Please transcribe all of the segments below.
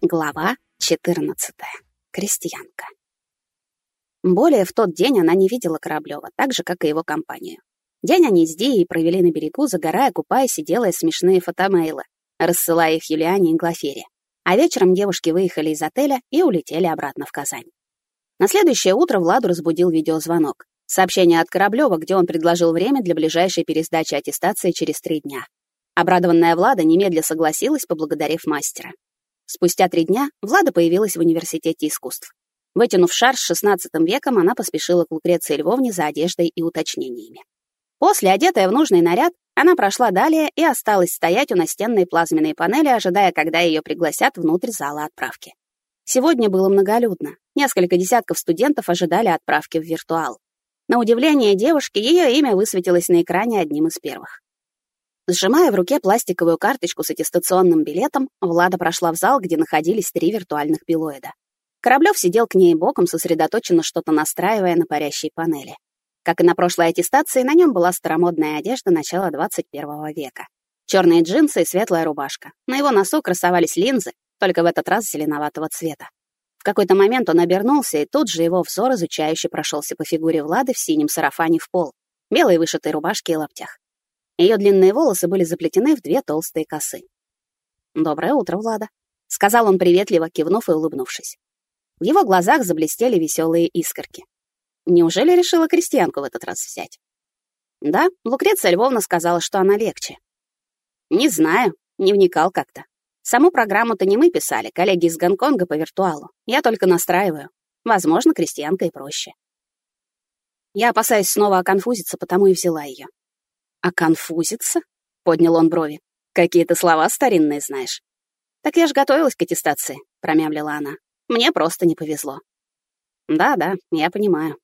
Глава 14. Крестьянка. Более в тот день она не видела Кораблёва, так же, как и его компанию. День они с Дией провели на берегу, загорая, купаясь и делая смешные фотомейлы, рассылая их Юлиане и Глафере. А вечером девушки выехали из отеля и улетели обратно в Казань. На следующее утро Владу разбудил видеозвонок. Сообщение от Кораблёва, где он предложил время для ближайшей пересдачи аттестации через три дня. Обрадованная Влада немедля согласилась, поблагодарив мастера. Спустя три дня Влада появилась в университете искусств. Вытянув шар с XVI веком, она поспешила к Лукреции Львовне за одеждой и уточнениями. После, одетая в нужный наряд, она прошла далее и осталась стоять у настенной плазменной панели, ожидая, когда ее пригласят внутрь зала отправки. Сегодня было многолюдно. Несколько десятков студентов ожидали отправки в виртуал. На удивление девушки, ее имя высветилось на экране одним из первых. Сжимая в руке пластиковую карточку с аттестационным билетом, Влада прошла в зал, где находились три виртуальных пилоида. Кораблёв сидел к ней боком, сосредоточенно что-то настраивая на парящей панели. Как и на прошлой аттестации, на нем была старомодная одежда начала 21 века. Черные джинсы и светлая рубашка. На его носу красовались линзы, только в этот раз зеленоватого цвета. В какой-то момент он обернулся, и тут же его взор изучающе прошелся по фигуре Влады в синем сарафане в пол, белой вышитой рубашке и лаптях. Ее длинные волосы были заплетены в две толстые косы. «Доброе утро, Влада», — сказал он приветливо, кивнув и улыбнувшись. В его глазах заблестели веселые искорки. Неужели решила крестьянку в этот раз взять? Да, Лукреция Львовна сказала, что она легче. Не знаю, не вникал как-то. Саму программу-то не мы писали, коллеги из Гонконга по виртуалу. Я только настраиваю. Возможно, крестьянка и проще. Я опасаюсь снова оконфузиться, потому и взяла ее. «А конфузиться?» — поднял он брови. «Какие-то слова старинные знаешь». «Так я ж готовилась к аттестации», — промямлила она. «Мне просто не повезло». «Да-да, я понимаю.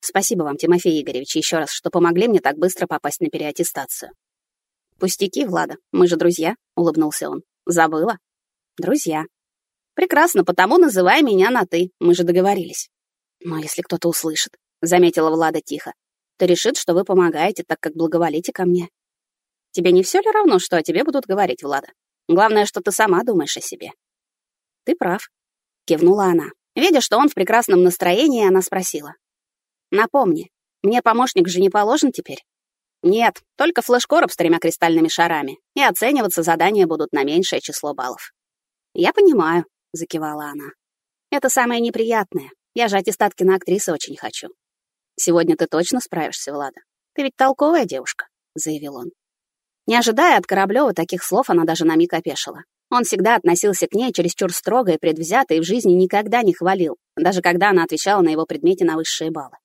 Спасибо вам, Тимофей Игоревич, еще раз, что помогли мне так быстро попасть на переаттестацию». «Пустяки, Влада, мы же друзья», — улыбнулся он. «Забыла?» «Друзья». «Прекрасно, потому называй меня на «ты», мы же договорились». «Но если кто-то услышит», — заметила Влада тихо, то решит, что вы помогаете, так как благоволите ко мне. Тебе не все ли равно, что о тебе будут говорить, Влада? Главное, что ты сама думаешь о себе. Ты прав, кивнула она. Видя, что он в прекрасном настроении, она спросила. Напомни, мне помощник же не положен теперь? Нет, только флеш-короб с тремя кристальными шарами, и оцениваться задания будут на меньшее число баллов. Я понимаю, закивала она. Это самое неприятное. Я же аттестат актрисы очень хочу. «Сегодня ты точно справишься, Влада? Ты ведь толковая девушка», — заявил он. Не ожидая от Кораблёва таких слов, она даже на миг опешила. Он всегда относился к ней чересчур строго и предвзято и в жизни никогда не хвалил, даже когда она отвечала на его предмете на высшие баллы.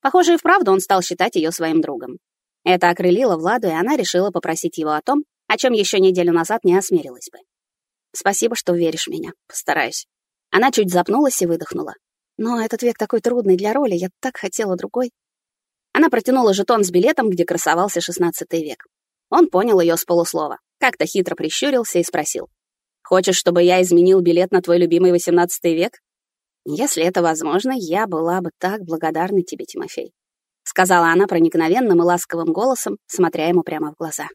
Похоже, и вправду он стал считать ее своим другом. Это окрылило Владу, и она решила попросить его о том, о чем еще неделю назад не осмелилась бы. «Спасибо, что веришь в меня. Постараюсь». Она чуть запнулась и выдохнула. Но этот век такой трудный для роли, я так хотела другой. Она протянула жетон с билетом, где красовался шестнадцатый век. Он понял ее с полуслова, как-то хитро прищурился и спросил. «Хочешь, чтобы я изменил билет на твой любимый восемнадцатый век?» «Если это возможно, я была бы так благодарна тебе, Тимофей», сказала она проникновенным и ласковым голосом, смотря ему прямо в глаза.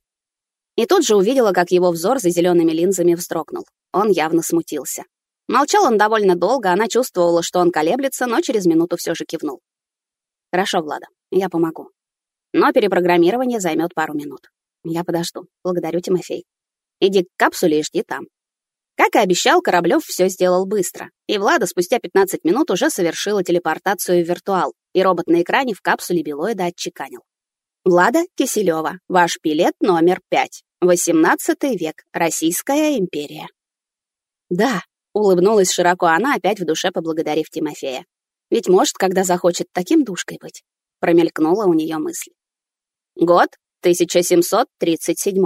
И тут же увидела, как его взор за зелеными линзами вздрогнул. Он явно смутился. Молчал он довольно долго, она чувствовала, что он колеблется, но через минуту все же кивнул. «Хорошо, Влада, я помогу. Но перепрограммирование займет пару минут. Я подожду. Благодарю, Тимофей. Иди к капсуле и жди там». Как и обещал, Кораблёв все сделал быстро, и Влада спустя 15 минут уже совершила телепортацию в виртуал, и робот на экране в капсуле Белоида отчеканил. Влада Киселева, ваш билет номер 5. 18 век. Российская империя. Да, Улыбнулась широко она, опять в душе поблагодарив Тимофея. Ведь может, когда захочет таким душкой быть. Промелькнула у нее мысль. Год 1737.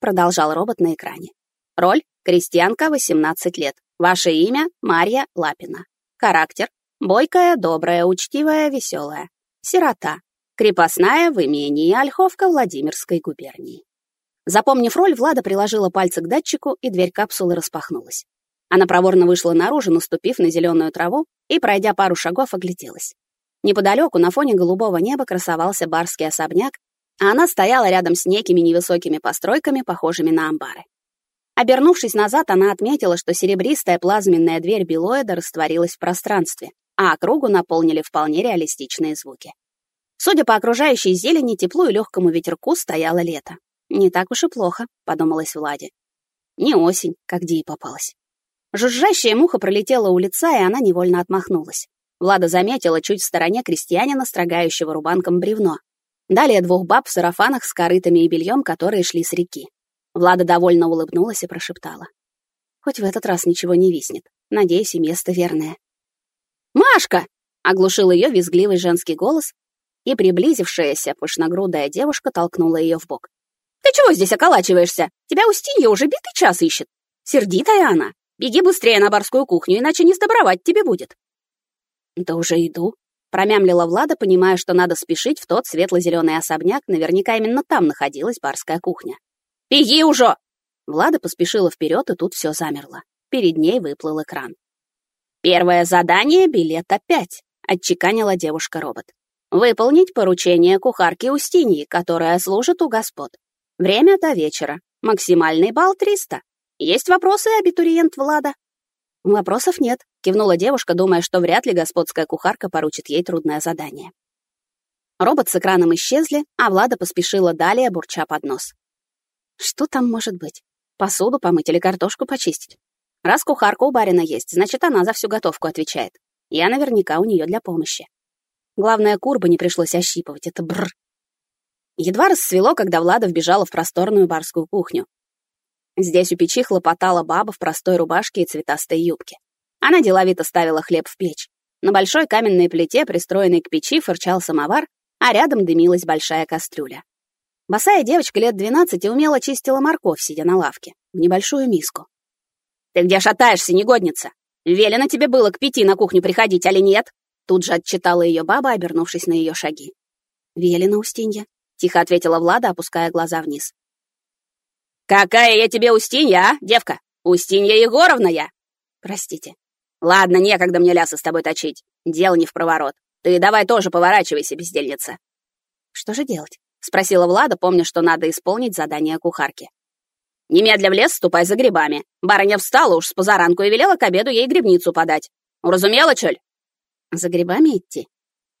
Продолжал робот на экране. Роль — крестьянка, 18 лет. Ваше имя — Марья Лапина. Характер — бойкая, добрая, учтивая, веселая. Сирота. Крепостная в имении Ольховка Владимирской губернии. Запомнив роль, Влада приложила пальцы к датчику, и дверь капсулы распахнулась. Она проворно вышла наружу, наступив на зеленую траву, и, пройдя пару шагов, огляделась. Неподалеку, на фоне голубого неба, красовался барский особняк, а она стояла рядом с некими невысокими постройками, похожими на амбары. Обернувшись назад, она отметила, что серебристая плазменная дверь Белоида растворилась в пространстве, а округу наполнили вполне реалистичные звуки. Судя по окружающей зелени, теплу и легкому ветерку стояло лето. «Не так уж и плохо», — подумалась Владе. «Не осень, как Дии попалась». Жужжащая муха пролетела у лица, и она невольно отмахнулась. Влада заметила чуть в стороне крестьянина, строгающего рубанком бревно. Далее двух баб в сарафанах с корытами и бельем, которые шли с реки. Влада довольно улыбнулась и прошептала. «Хоть в этот раз ничего не виснет. Надеюсь, и место верное». «Машка!» — оглушил ее визгливый женский голос, и приблизившаяся пышногрудая девушка толкнула ее в бок. «Ты чего здесь околачиваешься? Тебя Устинья уже битый час ищет. Сердитая она. Беги быстрее на барскую кухню, иначе не сдобровать тебе будет». «Да уже иду», — промямлила Влада, понимая, что надо спешить в тот светло-зеленый особняк, наверняка именно там находилась барская кухня. «Беги уже!» Влада поспешила вперед, и тут все замерло. Перед ней выплыл экран. «Первое задание — билет опять», — отчеканила девушка-робот. «Выполнить поручение кухарки Устиньи, которая служит у господ. Время до вечера. Максимальный балл 300. Есть вопросы, абитуриент Влада?» «Вопросов нет», — кивнула девушка, думая, что вряд ли господская кухарка поручит ей трудное задание. Робот с экраном исчезли, а Влада поспешила далее, бурча под нос. Что там может быть? Посуду помыть или картошку почистить? Раз кухарка у барина есть, значит, она за всю готовку отвечает. Я наверняка у нее для помощи. Главное, курбы не пришлось ощипывать, это бр. Едва рассвело, когда Влада вбежала в просторную барскую кухню. Здесь у печи хлопотала баба в простой рубашке и цветастой юбке. Она деловито ставила хлеб в печь. На большой каменной плите, пристроенной к печи, фырчал самовар, а рядом дымилась большая кастрюля. Босая девочка лет двенадцати умело чистила морковь, сидя на лавке, в небольшую миску. «Ты где шатаешься, негодница? Велено тебе было к пяти на кухню приходить, али нет?» Тут же отчитала ее баба, обернувшись на ее шаги. «Велено, Устинья», — тихо ответила Влада, опуская глаза вниз. «Какая я тебе Устинья, а, девка? Устинья Егоровна я!» «Простите». «Ладно, некогда мне лясы с тобой точить. Дело не в проворот. Ты давай тоже поворачивайся, бездельница». «Что же делать?» — спросила Влада, помня, что надо исполнить задание кухарки. «Немедля в лес ступай за грибами. Барыня встала уж с позаранку и велела к обеду ей грибницу подать. Уразумела, чёль?» «За грибами идти?»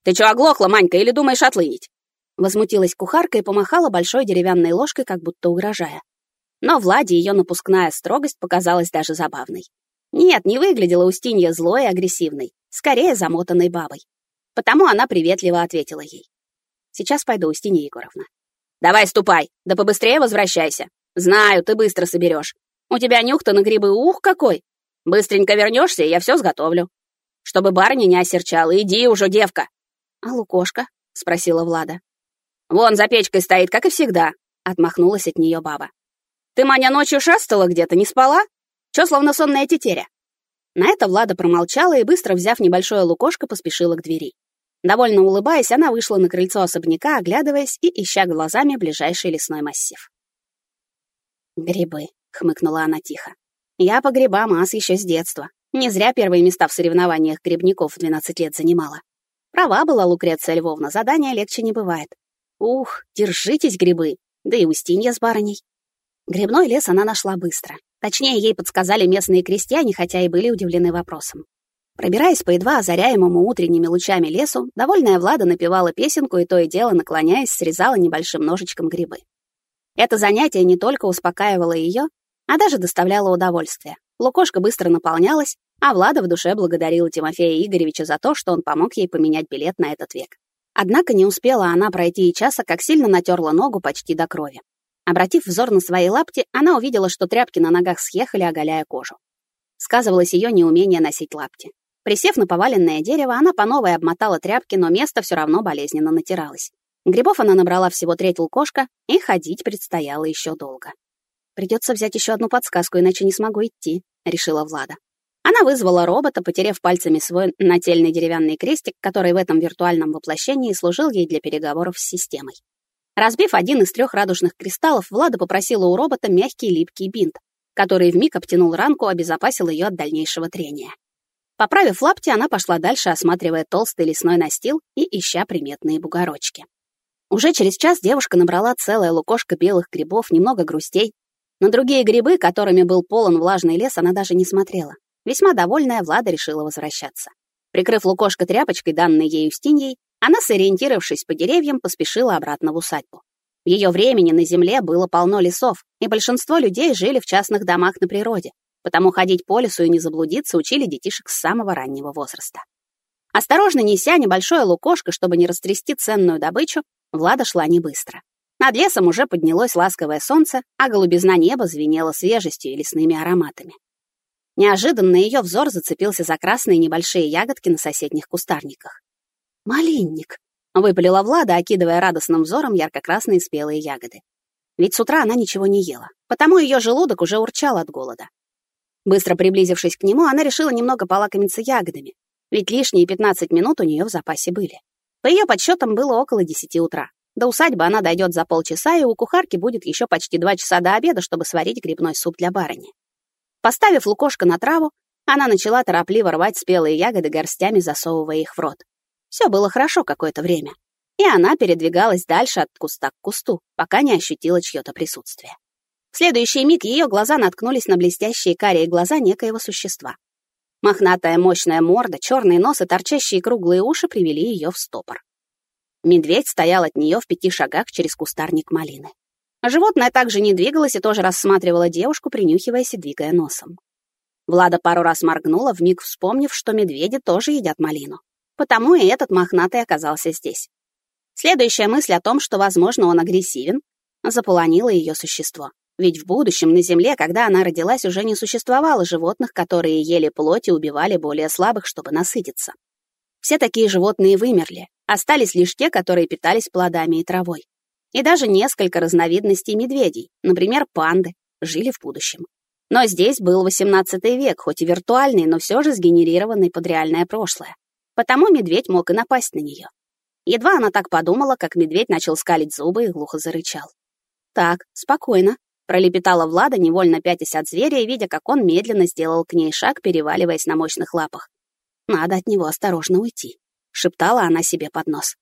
«Ты чё, оглохла, Манька, или думаешь отлынить?» Возмутилась кухарка и помахала большой деревянной ложкой, как будто угрожая. Но Владе ее напускная строгость показалась даже забавной. Нет, не выглядела Устинья злой и агрессивной, скорее замотанной бабой. Потому она приветливо ответила ей. Сейчас пойду, Устинья Егоровна. Давай ступай, да побыстрее возвращайся. Знаю, ты быстро соберешь. У тебя нюх-то на грибы ух какой. Быстренько вернешься, я все сготовлю. Чтобы барыня не осерчала, иди уже, девка. А Лукошка? спросила Влада. Вон за печкой стоит, как и всегда, отмахнулась от нее баба. Ты, Маня, ночью шастала где-то, не спала? Чё, словно сонная тетеря? На это Влада промолчала и, быстро взяв небольшое лукошко, поспешила к двери. Довольно улыбаясь, она вышла на крыльцо особняка, оглядываясь и ища глазами ближайший лесной массив. «Грибы», — хмыкнула она тихо. «Я по грибам ас еще с детства. Не зря первые места в соревнованиях грибников в 12 лет занимала. Права была Лукреция Львовна, задания легче не бывает. Ух, держитесь, грибы, да и Устинья с барыней». Грибной лес она нашла быстро. Точнее, ей подсказали местные крестьяне, хотя и были удивлены вопросом. Пробираясь по едва озаряемому утренними лучами лесу, довольная Влада напевала песенку и то и дело, наклоняясь, срезала небольшим ножичком грибы. Это занятие не только успокаивало ее, а даже доставляло удовольствие. Лукошка быстро наполнялась, а Влада в душе благодарила Тимофея Игоревича за то, что он помог ей поменять билет на этот век. Однако не успела она пройти и часа, как сильно натерла ногу почти до крови. Обратив взор на свои лапти, она увидела, что тряпки на ногах съехали, оголяя кожу. Сказывалось ее неумение носить лапти. Присев на поваленное дерево, она по новой обмотала тряпки, но место все равно болезненно натиралось. Грибов она набрала всего треть лукошка, и ходить предстояло еще долго. «Придется взять еще одну подсказку, иначе не смогу идти», — решила Влада. Она вызвала робота, потерев пальцами свой нательный деревянный крестик, который в этом виртуальном воплощении служил ей для переговоров с системой. Разбив один из трех радужных кристаллов, Влада попросила у робота мягкий липкий бинт, который вмиг обтянул ранку, обезопасил ее от дальнейшего трения. Поправив лапти, она пошла дальше, осматривая толстый лесной настил и ища приметные бугорочки. Уже через час девушка набрала целое лукошко белых грибов, немного грустей, На другие грибы, которыми был полон влажный лес, она даже не смотрела. Весьма довольная, Влада решила возвращаться. Прикрыв лукошко тряпочкой, данной ей Устиньей, она, сориентировавшись по деревьям, поспешила обратно в усадьбу. В ее времени на земле было полно лесов, и большинство людей жили в частных домах на природе, потому ходить по лесу и не заблудиться учили детишек с самого раннего возраста. Осторожно неся небольшое лукошко, чтобы не растрясти ценную добычу, Влада шла не быстро. Над лесом уже поднялось ласковое солнце, а голубизна неба звенела свежестью и лесными ароматами. Неожиданно ее взор зацепился за красные небольшие ягодки на соседних кустарниках. «Малинник!» — выпалила Влада, окидывая радостным взором ярко-красные спелые ягоды. Ведь с утра она ничего не ела, потому ее желудок уже урчал от голода. Быстро приблизившись к нему, она решила немного полакомиться ягодами, ведь лишние 15 минут у нее в запасе были. По ее подсчетам было около 10 утра. До усадьбы она дойдет за полчаса, и у кухарки будет еще почти два часа до обеда, чтобы сварить грибной суп для барыни. Поставив лукошко на траву, она начала торопливо рвать спелые ягоды горстями, засовывая их в рот. Все было хорошо какое-то время, и она передвигалась дальше от куста к кусту, пока не ощутила чье-то присутствие. В следующий миг ее глаза наткнулись на блестящие карие глаза некоего существа. Мохнатая мощная морда, черный нос и торчащие круглые уши привели ее в стопор. Медведь стоял от нее в пяти шагах через кустарник малины. Животное также не двигалось и тоже рассматривало девушку, принюхиваясь и двигая носом. Влада пару раз моргнула, вмиг вспомнив, что медведи тоже едят малину. Потому и этот мохнатый оказался здесь. Следующая мысль о том, что, возможно, он агрессивен, заполонила ее существо. Ведь в будущем на Земле, когда она родилась, уже не существовало животных, которые ели плоть и убивали более слабых, чтобы насытиться. Все такие животные вымерли, остались лишь те, которые питались плодами и травой и даже несколько разновидностей медведей, например, панды, жили в будущем. Но здесь был XVIII век, хоть и виртуальный, но все же сгенерированный под реальное прошлое. Потому медведь мог и напасть на нее. Едва она так подумала, как медведь начал скалить зубы и глухо зарычал. «Так, спокойно», — пролепетала Влада, невольно пятясь от зверя видя, как он медленно сделал к ней шаг, переваливаясь на мощных лапах. «Надо от него осторожно уйти», — шептала она себе под нос.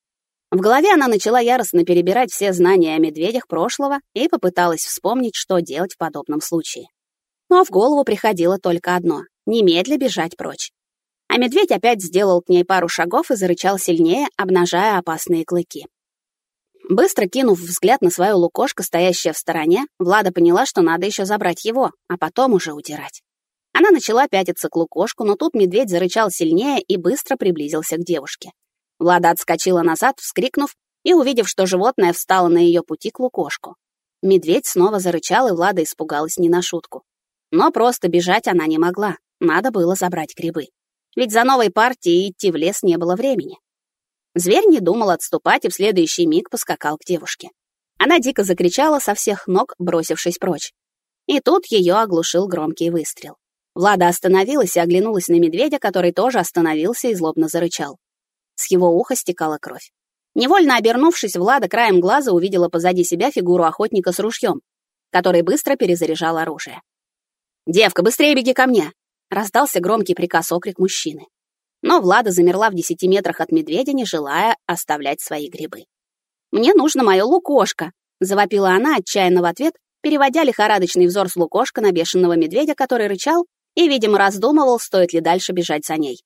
В голове она начала яростно перебирать все знания о медведях прошлого и попыталась вспомнить, что делать в подобном случае. Но в голову приходило только одно — немедля бежать прочь. А медведь опять сделал к ней пару шагов и зарычал сильнее, обнажая опасные клыки. Быстро кинув взгляд на свое лукошко, стоящее в стороне, Влада поняла, что надо еще забрать его, а потом уже удирать. Она начала пятиться к лукошку, но тут медведь зарычал сильнее и быстро приблизился к девушке. Влада отскочила назад, вскрикнув, и, увидев, что животное встало на ее пути к лукошку. Медведь снова зарычал, и Влада испугалась не на шутку. Но просто бежать она не могла, надо было забрать грибы. Ведь за новой партией идти в лес не было времени. Зверь не думал отступать и в следующий миг поскакал к девушке. Она дико закричала со всех ног, бросившись прочь. И тут ее оглушил громкий выстрел. Влада остановилась и оглянулась на медведя, который тоже остановился и злобно зарычал. С его уха стекала кровь. Невольно обернувшись, Влада краем глаза увидела позади себя фигуру охотника с ружьем, который быстро перезаряжал оружие. «Девка, быстрее беги ко мне!» — раздался громкий приказ-окрик мужчины. Но Влада замерла в десяти метрах от медведя, не желая оставлять свои грибы. «Мне нужно мое лукошко!» — завопила она отчаянно в ответ, переводя лихорадочный взор с лукошка на бешеного медведя, который рычал и, видимо, раздумывал, стоит ли дальше бежать за ней.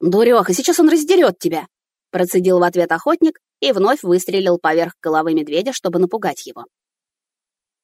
«Дуреха, сейчас он раздерет тебя!» Процедил в ответ охотник и вновь выстрелил поверх головы медведя, чтобы напугать его.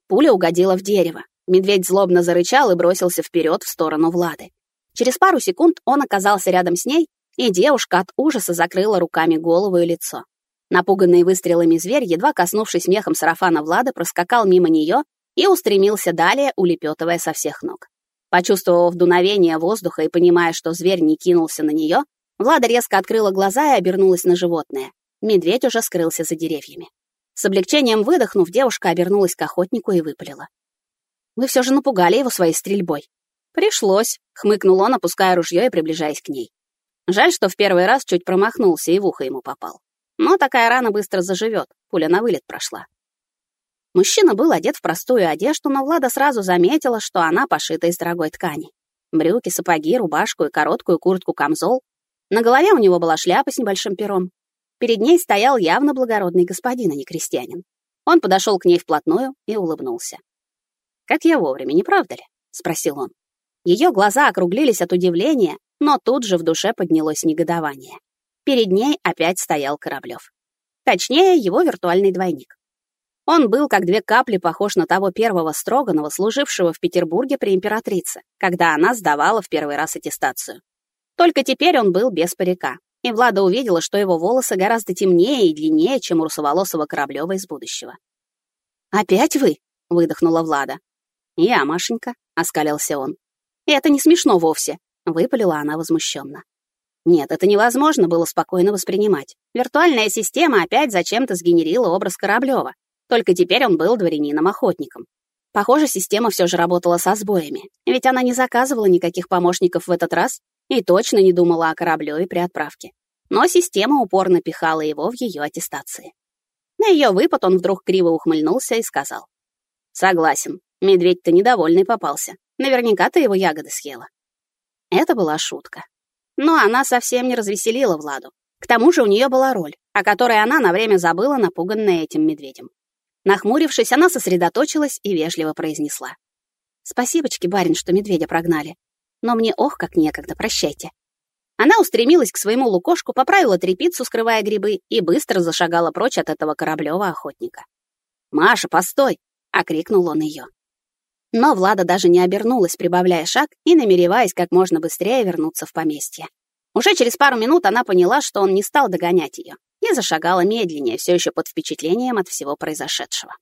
Пуля угодила в дерево. Медведь злобно зарычал и бросился вперед в сторону Влады. Через пару секунд он оказался рядом с ней, и девушка от ужаса закрыла руками голову и лицо. Напуганный выстрелами зверь, едва коснувшись мехом сарафана Влады, проскакал мимо нее и устремился далее, улепетывая со всех ног. Почувствовав дуновение воздуха и понимая, что зверь не кинулся на нее, Влада резко открыла глаза и обернулась на животное. Медведь уже скрылся за деревьями. С облегчением выдохнув, девушка обернулась к охотнику и выпалила. «Вы все же напугали его своей стрельбой». «Пришлось», — хмыкнул он, опуская ружье и приближаясь к ней. Жаль, что в первый раз чуть промахнулся и в ухо ему попал. Но такая рана быстро заживет, пуля на вылет прошла. Мужчина был одет в простую одежду, но Влада сразу заметила, что она пошита из дорогой ткани. Брюки, сапоги, рубашку и короткую куртку-камзол. На голове у него была шляпа с небольшим пером. Перед ней стоял явно благородный господин, а не крестьянин. Он подошел к ней вплотную и улыбнулся. Как я вовремя, не правда ли?» — спросил он. Ее глаза округлились от удивления, но тут же в душе поднялось негодование. Перед ней опять стоял Кораблев. Точнее, его виртуальный двойник. Он был как две капли похож на того первого Строганова, служившего в Петербурге при императрице, когда она сдавала в первый раз аттестацию. Только теперь он был без парика, и Влада увидела, что его волосы гораздо темнее и длиннее, чем у русоволосого Кораблева из будущего. «Опять вы?» — выдохнула Влада. «Я, Машенька», — оскалился он. «Это не смешно вовсе», — выпалила она возмущенно. Нет, это невозможно было спокойно воспринимать. Виртуальная система опять зачем-то сгенерила образ Кораблева. Только теперь он был дворянином-охотником. Похоже, система все же работала со сбоями, ведь она не заказывала никаких помощников в этот раз и точно не думала о Кораблеве при отправке. Но система упорно пихала его в ее аттестации. На ее выпад он вдруг криво ухмыльнулся и сказал. «Согласен, медведь-то недовольный попался. Наверняка ты его ягоды съела». Это была шутка. Но она совсем не развеселила Владу. К тому же у нее была роль, о которой она на время забыла, напуганная этим медведем. Нахмурившись, она сосредоточилась и вежливо произнесла. «Спасибочки, барин, что медведя прогнали. Но мне ох, как некогда, прощайте». Она устремилась к своему лукошку, поправила трепицу, скрывая грибы, и быстро зашагала прочь от этого кораблёва охотника. «Маша, постой!» — окрикнул он ее. Но Влада даже не обернулась, прибавляя шаг и намереваясь как можно быстрее вернуться в поместье. Уже через пару минут она поняла, что он не стал догонять ее, и зашагала медленнее, все еще под впечатлением от всего произошедшего.